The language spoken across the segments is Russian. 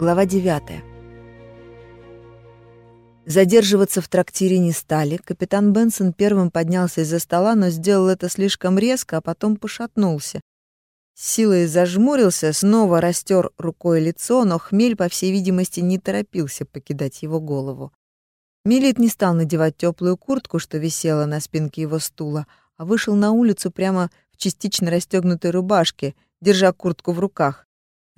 Глава 9. Задерживаться в трактире не стали. Капитан Бенсон первым поднялся из-за стола, но сделал это слишком резко, а потом пошатнулся. силой зажмурился, снова растер рукой лицо, но хмель, по всей видимости, не торопился покидать его голову. Милит не стал надевать теплую куртку, что висела на спинке его стула, а вышел на улицу прямо в частично расстегнутой рубашке, держа куртку в руках.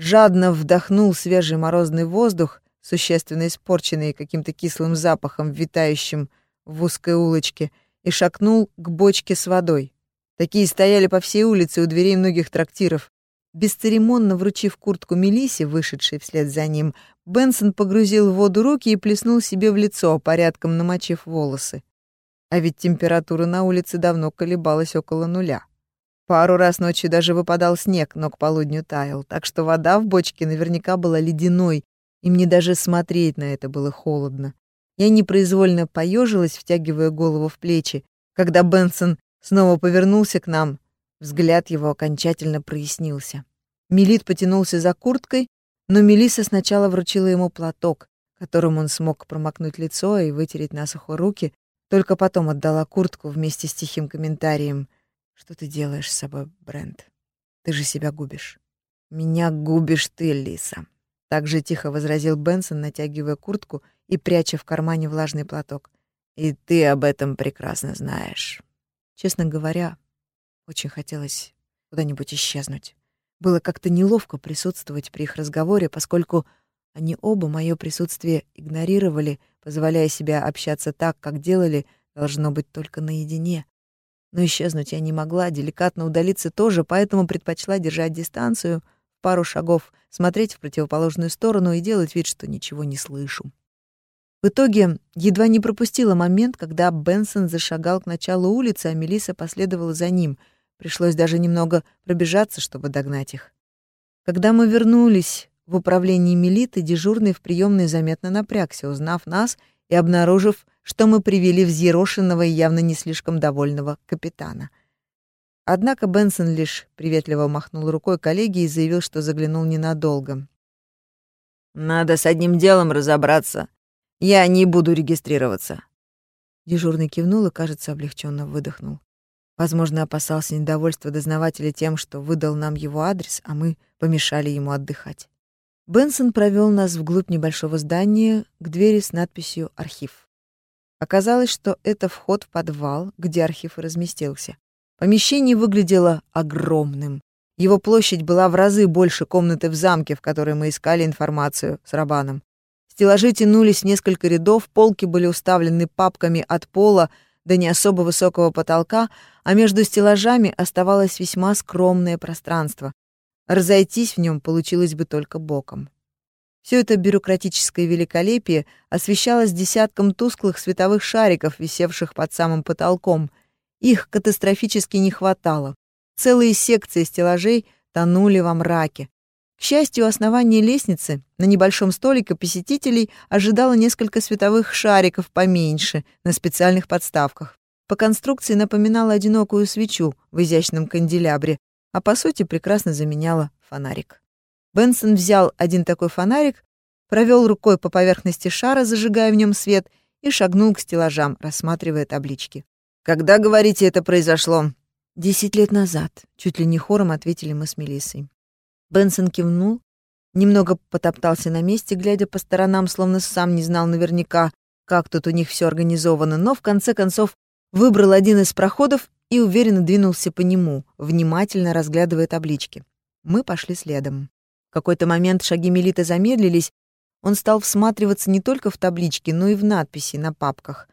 Жадно вдохнул свежий морозный воздух, существенно испорченный каким-то кислым запахом, витающим в узкой улочке, и шагнул к бочке с водой. Такие стояли по всей улице у дверей многих трактиров. Бесцеремонно вручив куртку Мелисе, вышедшей вслед за ним, Бенсон погрузил в воду руки и плеснул себе в лицо, порядком намочив волосы. А ведь температура на улице давно колебалась около нуля. Пару раз ночью даже выпадал снег, но к полудню таял, так что вода в бочке наверняка была ледяной, и мне даже смотреть на это было холодно. Я непроизвольно поежилась, втягивая голову в плечи. Когда Бенсон снова повернулся к нам, взгляд его окончательно прояснился. Мелит потянулся за курткой, но Мелиса сначала вручила ему платок, которым он смог промокнуть лицо и вытереть насухо руки, только потом отдала куртку вместе с тихим комментарием — что ты делаешь с собой, Брент? Ты же себя губишь. Меня губишь ты, Лиса. Так же тихо возразил Бенсон, натягивая куртку и пряча в кармане влажный платок. И ты об этом прекрасно знаешь. Честно говоря, очень хотелось куда-нибудь исчезнуть. Было как-то неловко присутствовать при их разговоре, поскольку они оба мое присутствие игнорировали, позволяя себе общаться так, как делали, должно быть, только наедине. Но исчезнуть я не могла, деликатно удалиться тоже, поэтому предпочла держать дистанцию, пару шагов, смотреть в противоположную сторону и делать вид, что ничего не слышу. В итоге едва не пропустила момент, когда Бенсон зашагал к началу улицы, а Мелиса последовала за ним. Пришлось даже немного пробежаться, чтобы догнать их. Когда мы вернулись в управление Мелиты, дежурный в приемной заметно напрягся, узнав нас и обнаружив, что мы привели взъерошенного и явно не слишком довольного капитана. Однако Бенсон лишь приветливо махнул рукой коллеге и заявил, что заглянул ненадолго. «Надо с одним делом разобраться. Я не буду регистрироваться». Дежурный кивнул и, кажется, облегченно выдохнул. Возможно, опасался недовольства дознавателя тем, что выдал нам его адрес, а мы помешали ему отдыхать. Бенсон провел нас вглубь небольшого здания к двери с надписью «Архив». Оказалось, что это вход в подвал, где архив и разместился. Помещение выглядело огромным. Его площадь была в разы больше комнаты в замке, в которой мы искали информацию с Рабаном. Стеллажи тянулись несколько рядов, полки были уставлены папками от пола до не особо высокого потолка, а между стеллажами оставалось весьма скромное пространство. Разойтись в нем получилось бы только боком. Все это бюрократическое великолепие освещалось десятком тусклых световых шариков, висевших под самым потолком. Их катастрофически не хватало. Целые секции стеллажей тонули во мраке. К счастью, у основания лестницы на небольшом столике посетителей ожидало несколько световых шариков поменьше на специальных подставках. По конструкции напоминала одинокую свечу в изящном канделябре, а по сути прекрасно заменяла фонарик. Бенсон взял один такой фонарик, провел рукой по поверхности шара, зажигая в нем свет, и шагнул к стеллажам, рассматривая таблички. «Когда, говорите, это произошло?» «Десять лет назад», — чуть ли не хором ответили мы с Мелиссой. Бенсон кивнул, немного потоптался на месте, глядя по сторонам, словно сам не знал наверняка, как тут у них все организовано, но в конце концов выбрал один из проходов и уверенно двинулся по нему, внимательно разглядывая таблички. Мы пошли следом. В какой-то момент шаги Мелиты замедлились, он стал всматриваться не только в таблички, но и в надписи на папках.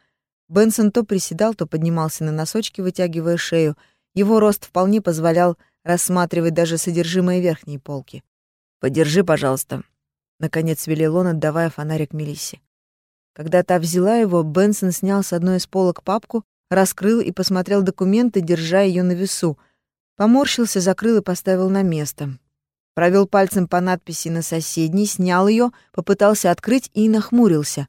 Бенсон то приседал, то поднимался на носочки, вытягивая шею. Его рост вполне позволял рассматривать даже содержимое верхней полки. «Подержи, пожалуйста», — наконец велел он, отдавая фонарик Мелиссе. Когда та взяла его, Бенсон снял с одной из полок папку, раскрыл и посмотрел документы, держа ее на весу. Поморщился, закрыл и поставил на место провел пальцем по надписи на соседней, снял ее, попытался открыть и нахмурился.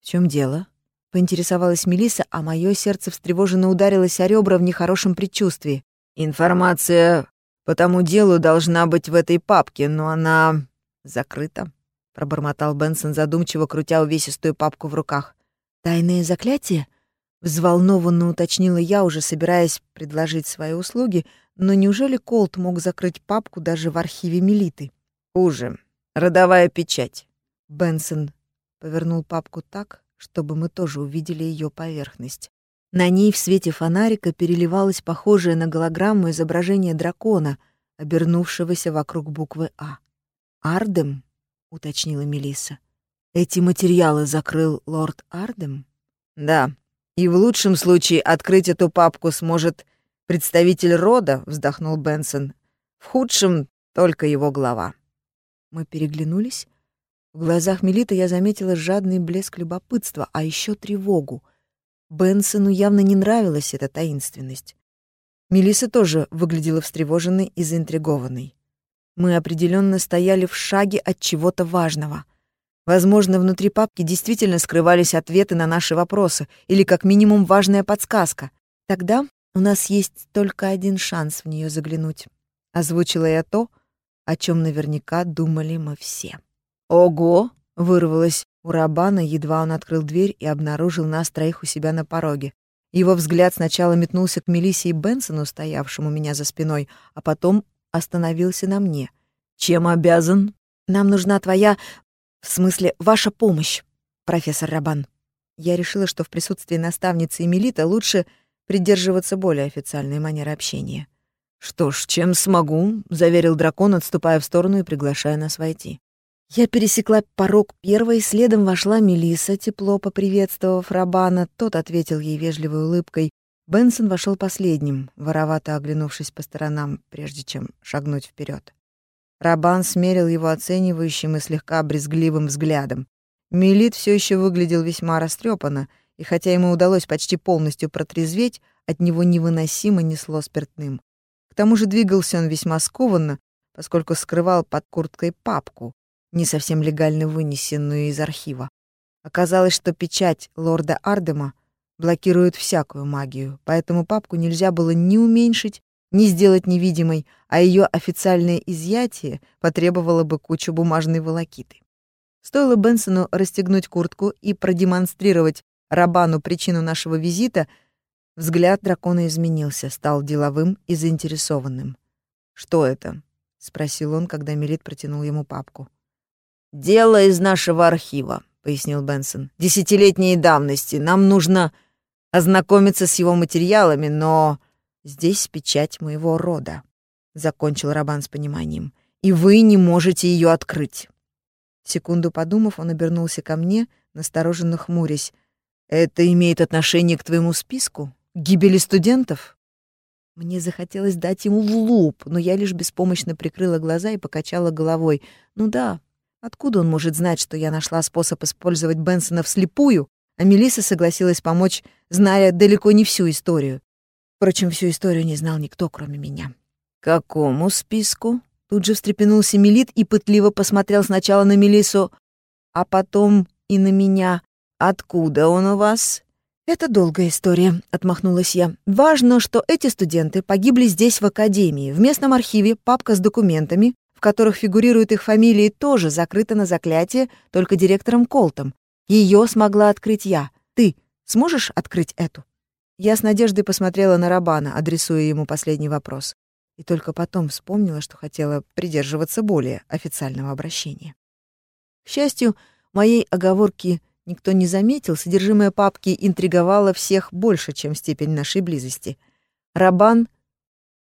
«В чем дело?» — поинтересовалась Мелиса, а мое сердце встревоженно ударилось о ребра в нехорошем предчувствии. «Информация по тому делу должна быть в этой папке, но она закрыта», — пробормотал Бенсон, задумчиво крутя увесистую папку в руках. «Тайное заклятие?» — взволнованно уточнила я, уже собираясь предложить свои услуги, но неужели Колт мог закрыть папку даже в архиве Мелиты? «Хуже. Родовая печать». Бенсон повернул папку так, чтобы мы тоже увидели ее поверхность. На ней в свете фонарика переливалось похожее на голограмму изображение дракона, обернувшегося вокруг буквы «А». «Ардем?» — уточнила Мелисса. «Эти материалы закрыл лорд Ардем?» «Да. И в лучшем случае открыть эту папку сможет представитель рода», — вздохнул Бенсон. «В худшем — только его глава». Мы переглянулись. В глазах Мелиты я заметила жадный блеск любопытства, а еще тревогу. Бенсону явно не нравилась эта таинственность. Мелисса тоже выглядела встревоженной и заинтригованной. Мы определенно стояли в шаге от чего-то важного. Возможно, внутри папки действительно скрывались ответы на наши вопросы или как минимум важная подсказка. Тогда у нас есть только один шанс в нее заглянуть. Озвучила я то, о чем наверняка думали мы все. «Ого!» — вырвалось у Рабана, едва он открыл дверь и обнаружил нас троих у себя на пороге. Его взгляд сначала метнулся к Мелиссе и Бенсону, стоявшему у меня за спиной, а потом остановился на мне. «Чем обязан?» «Нам нужна твоя... в смысле, ваша помощь, профессор Рабан». Я решила, что в присутствии наставницы Эмилита лучше придерживаться более официальной манеры общения. «Что ж, чем смогу», — заверил дракон, отступая в сторону и приглашая нас войти. Я пересекла порог первой, следом вошла Мелиса, тепло поприветствовав Рабана. Тот ответил ей вежливой улыбкой. Бенсон вошел последним, воровато оглянувшись по сторонам, прежде чем шагнуть вперед. Рабан смерил его оценивающим и слегка брезгливым взглядом. Мелит все еще выглядел весьма растрепанно, и хотя ему удалось почти полностью протрезветь, от него невыносимо несло спиртным. К тому же двигался он весьма скованно, поскольку скрывал под курткой папку, не совсем легально вынесенную из архива. Оказалось, что печать лорда Ардема блокирует всякую магию, поэтому папку нельзя было ни уменьшить, ни сделать невидимой, а ее официальное изъятие потребовало бы кучу бумажной волокиты. Стоило Бенсону расстегнуть куртку и продемонстрировать Рабану причину нашего визита, взгляд дракона изменился, стал деловым и заинтересованным. «Что это?» — спросил он, когда Мелит протянул ему папку. «Дело из нашего архива», — пояснил Бенсон. «Десятилетней давности. Нам нужно ознакомиться с его материалами, но здесь печать моего рода», — закончил Рабан с пониманием. «И вы не можете ее открыть». Секунду подумав, он обернулся ко мне, настороженно хмурясь. «Это имеет отношение к твоему списку? К гибели студентов?» Мне захотелось дать ему в луп, но я лишь беспомощно прикрыла глаза и покачала головой. «Ну да, Откуда он может знать, что я нашла способ использовать Бенсона вслепую, а Мелисса согласилась помочь, зная далеко не всю историю? Впрочем, всю историю не знал никто, кроме меня. «Какому списку?» Тут же встрепенулся Мелит и пытливо посмотрел сначала на Мелиссу, а потом и на меня. «Откуда он у вас?» «Это долгая история», — отмахнулась я. «Важно, что эти студенты погибли здесь, в академии. В местном архиве папка с документами, в которых фигурируют их фамилии, тоже закрыта на заклятие только директором Колтом. Ее смогла открыть я. Ты сможешь открыть эту?» Я с надеждой посмотрела на Рабана, адресуя ему последний вопрос. И только потом вспомнила, что хотела придерживаться более официального обращения. К счастью, моей оговорки никто не заметил, содержимое папки интриговало всех больше, чем степень нашей близости. Рабан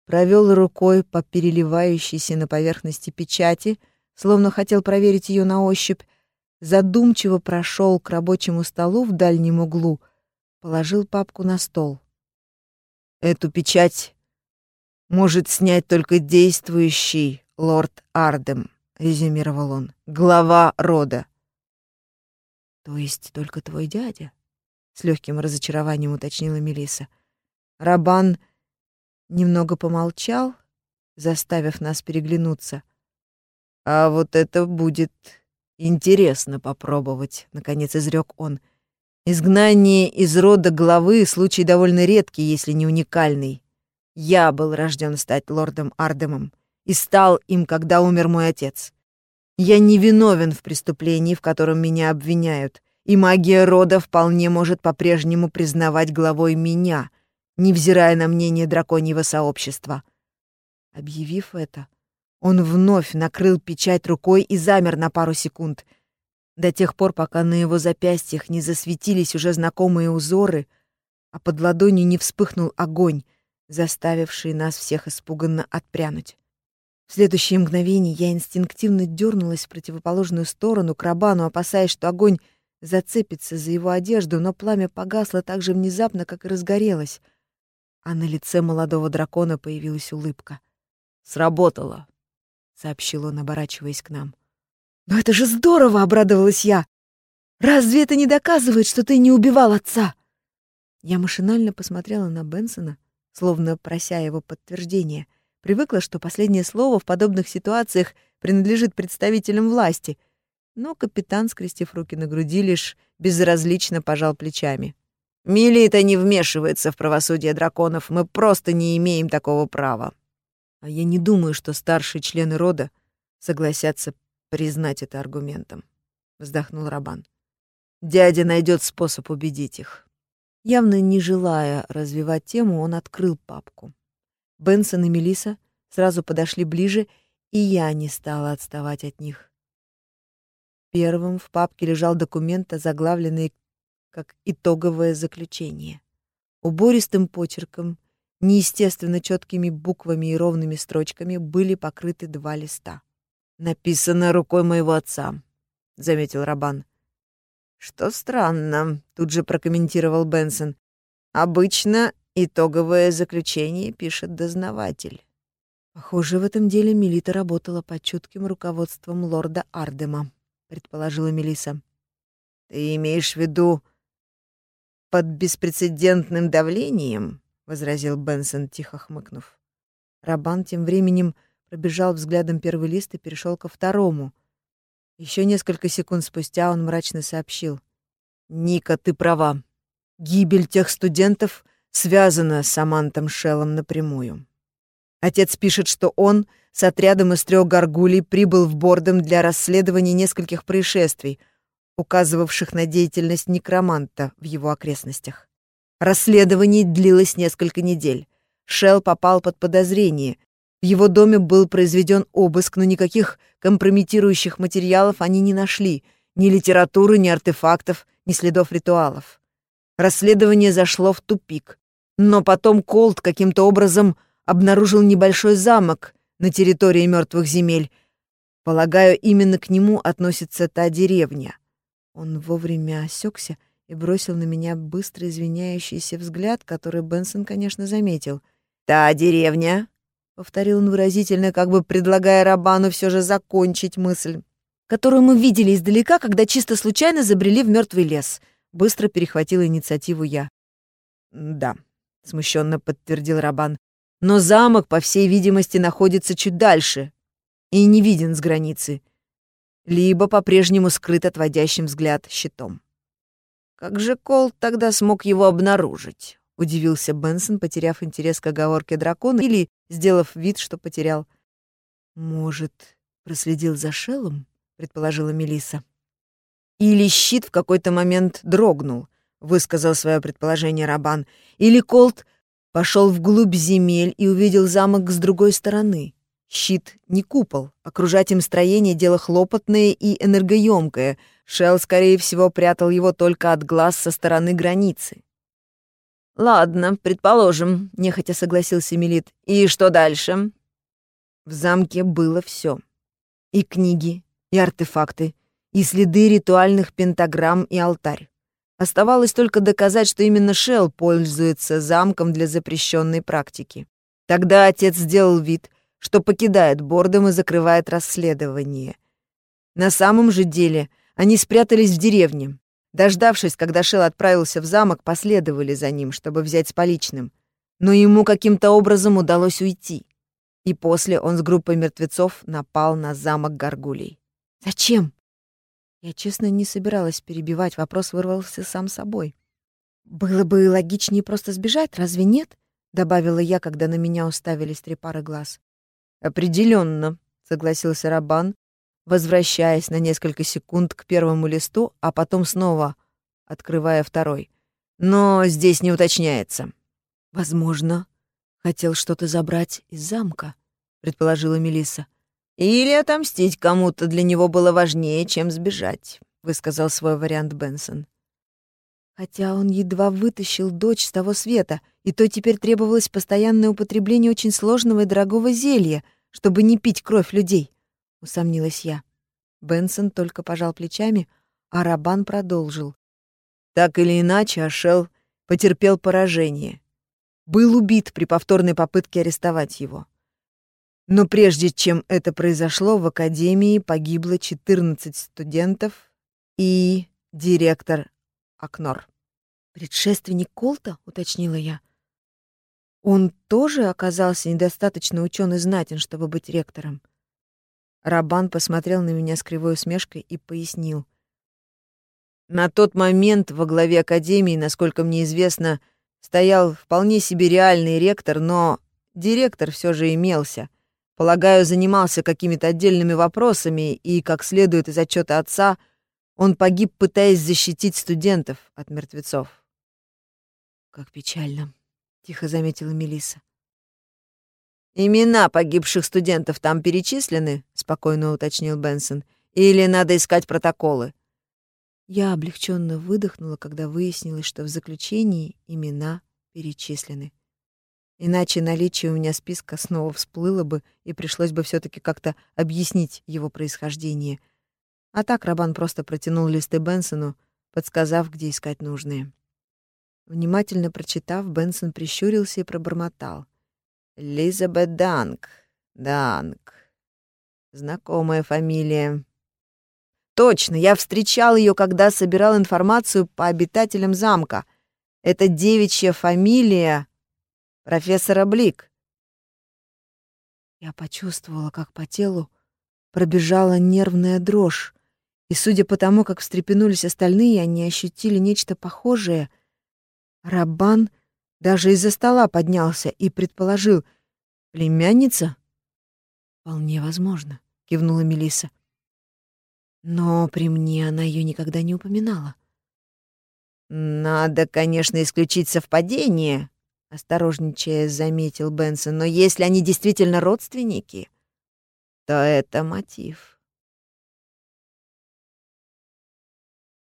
провел рукой по переливающейся на поверхности печати, словно хотел проверить ее на ощупь, задумчиво прошел к рабочему столу в дальнем углу, положил папку на стол. «Эту печать может снять только действующий лорд Ардем», — резюмировал он, — «глава рода». «То есть только твой дядя?» — с легким разочарованием уточнила Мелиса. Рабан Немного помолчал, заставив нас переглянуться. «А вот это будет интересно попробовать», — наконец изрек он. «Изгнание из рода главы — случай довольно редкий, если не уникальный. Я был рожден стать лордом Ардемом и стал им, когда умер мой отец. Я не виновен в преступлении, в котором меня обвиняют, и магия рода вполне может по-прежнему признавать главой меня, невзирая на мнение драконьего сообщества. Объявив это, он вновь накрыл печать рукой и замер на пару секунд. До тех пор, пока на его запястьях не засветились уже знакомые узоры, а под ладонью не вспыхнул огонь, заставивший нас всех испуганно отпрянуть. В следующее мгновение я инстинктивно дернулась в противоположную сторону к Рабану, опасаясь, что огонь зацепится за его одежду, но пламя погасло так же внезапно, как и разгорелось, а на лице молодого дракона появилась улыбка. «Сработало», — сообщил он, оборачиваясь к нам. «Но это же здорово!» — обрадовалась я. «Разве это не доказывает, что ты не убивал отца?» Я машинально посмотрела на Бенсона, словно прося его подтверждения — Привыкла, что последнее слово в подобных ситуациях принадлежит представителям власти. Но капитан, скрестив руки на груди, лишь безразлично пожал плечами. «Милита не вмешивается в правосудие драконов. Мы просто не имеем такого права». А я не думаю, что старшие члены рода согласятся признать это аргументом, вздохнул Рабан. Дядя найдет способ убедить их. Явно не желая развивать тему, он открыл папку. Бенсон и Мелиса сразу подошли ближе, и я не стала отставать от них. Первым в папке лежал документ, заглавленный как итоговое заключение. Убористым почерком, неестественно четкими буквами и ровными строчками были покрыты два листа. «Написано рукой моего отца», — заметил Рабан. «Что странно», — тут же прокомментировал Бенсон. «Обычно Итоговое заключение пишет дознаватель. Похоже, в этом деле Мелита работала под чутким руководством лорда Ардема, предположила Мелиса. Ты имеешь в виду под беспрецедентным давлением? возразил Бенсон, тихо хмыкнув. Рабан тем временем пробежал взглядом первый лист и перешел ко второму. Еще несколько секунд спустя он мрачно сообщил: "Ника, ты права. Гибель тех студентов связана с Самантом Шеллом напрямую. Отец пишет, что он с отрядом из трех горгулей прибыл в Бордом для расследования нескольких происшествий, указывавших на деятельность некроманта в его окрестностях. Расследование длилось несколько недель. Шелл попал под подозрение. В его доме был произведен обыск, но никаких компрометирующих материалов они не нашли, ни литературы, ни артефактов, ни следов ритуалов. Расследование зашло в тупик. Но потом Колт каким-то образом обнаружил небольшой замок на территории мертвых земель. Полагаю, именно к нему относится та деревня. Он вовремя осекся и бросил на меня быстро извиняющийся взгляд, который Бенсон, конечно, заметил. «Та деревня?» — повторил он выразительно, как бы предлагая Рабану все же закончить мысль. «Которую мы видели издалека, когда чисто случайно забрели в мертвый лес», — быстро перехватила инициативу я. «Да», смущенно подтвердил Рабан. Но замок, по всей видимости, находится чуть дальше и не виден с границы, либо по-прежнему скрыт отводящим взгляд щитом. Как же Кол тогда смог его обнаружить? Удивился Бенсон, потеряв интерес к оговорке дракона или сделав вид, что потерял. Может, проследил за Шеллом? предположила Мелиса. Или щит в какой-то момент дрогнул, — высказал свое предположение Рабан. «Или Колт пошел вглубь земель и увидел замок с другой стороны. Щит не купол. Окружать им строение — дело хлопотное и энергоемкое. Шел, скорее всего, прятал его только от глаз со стороны границы. «Ладно, предположим», — нехотя согласился Мелит. «И что дальше?» В замке было все: И книги, и артефакты, и следы ритуальных пентаграмм и алтарь. Оставалось только доказать, что именно Шелл пользуется замком для запрещенной практики. Тогда отец сделал вид, что покидает Бордом и закрывает расследование. На самом же деле они спрятались в деревне. Дождавшись, когда Шелл отправился в замок, последовали за ним, чтобы взять с поличным. Но ему каким-то образом удалось уйти. И после он с группой мертвецов напал на замок Гаргулей. «Зачем?» Я, честно, не собиралась перебивать, вопрос вырвался сам собой. «Было бы логичнее просто сбежать, разве нет?» — добавила я, когда на меня уставились три пары глаз. «Определенно», — согласился Рабан, возвращаясь на несколько секунд к первому листу, а потом снова открывая второй. «Но здесь не уточняется». «Возможно, хотел что-то забрать из замка», — предположила Мелисса. «Или отомстить кому-то для него было важнее, чем сбежать», — высказал свой вариант Бенсон. Хотя он едва вытащил дочь с того света, и то теперь требовалось постоянное употребление очень сложного и дорогого зелья, чтобы не пить кровь людей, — усомнилась я. Бенсон только пожал плечами, а Рабан продолжил. Так или иначе, Ашел потерпел поражение. Был убит при повторной попытке арестовать его. Но прежде чем это произошло, в Академии погибло 14 студентов и директор Акнор. «Предшественник Колта?» — уточнила я. «Он тоже оказался недостаточно учен и знатен, чтобы быть ректором?» Рабан посмотрел на меня с кривой усмешкой и пояснил. «На тот момент во главе Академии, насколько мне известно, стоял вполне себе реальный ректор, но директор все же имелся. Полагаю, занимался какими-то отдельными вопросами, и, как следует из отчета отца, он погиб, пытаясь защитить студентов от мертвецов. «Как печально», — тихо заметила Мелиса. «Имена погибших студентов там перечислены?» — спокойно уточнил Бенсон. «Или надо искать протоколы?» Я облегченно выдохнула, когда выяснилось, что в заключении имена перечислены. Иначе наличие у меня списка снова всплыло бы, и пришлось бы все таки как-то объяснить его происхождение — а так Рабан просто протянул листы Бенсону, подсказав, где искать нужные. Внимательно прочитав, Бенсон прищурился и пробормотал. «Элизабет Данк. Данк. Знакомая фамилия. Точно, я встречал ее, когда собирал информацию по обитателям замка. Это девичья фамилия профессора Блик. Я почувствовала, как по телу пробежала нервная дрожь, и, судя по тому, как встрепенулись остальные, они ощутили нечто похожее. Рабан даже из-за стола поднялся и предположил. «Племянница?» «Вполне возможно», — кивнула Мелиса. «Но при мне она ее никогда не упоминала». «Надо, конечно, исключить совпадение», — осторожничая заметил Бенсон. «Но если они действительно родственники, то это мотив».